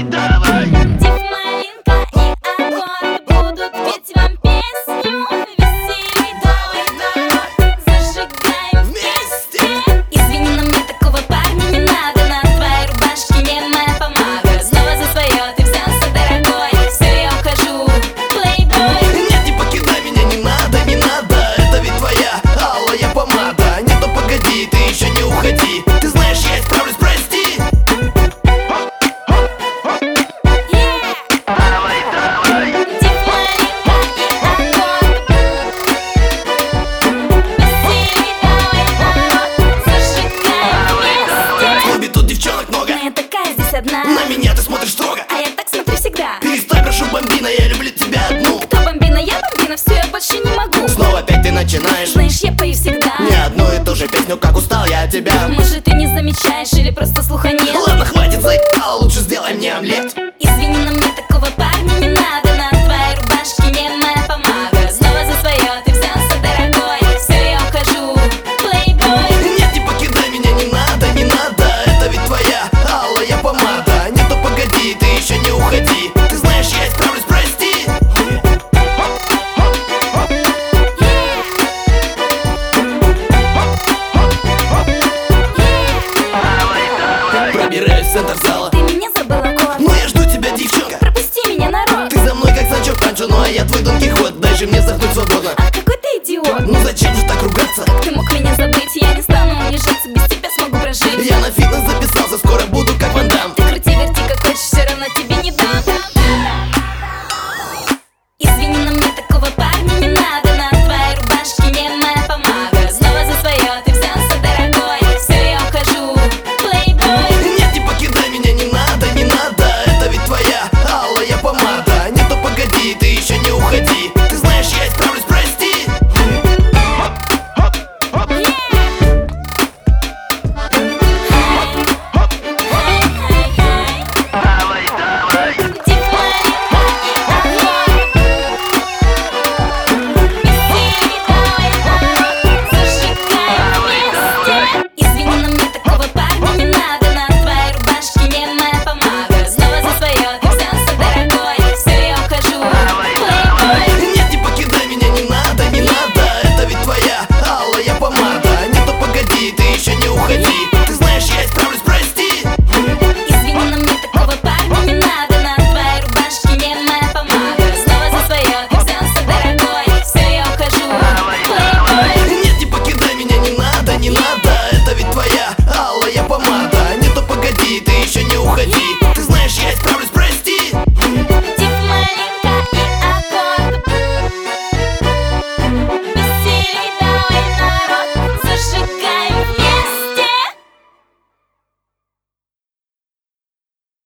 mind. На меня ты смотришь строго. А я так смотрю всегда. Перестань, прошу, бомбина, я люблю тебя одну. Кто бомбина? Я бомбина, все, я больше не могу. Снова опять ты начинаешь. Знаешь, я пою всегда. Не одну и ту же песню, как устал я от тебя. Может, ты не замечаешь или просто слуха нет? Ладно, хватит, заебал, лучше сделай мне омлет. outro.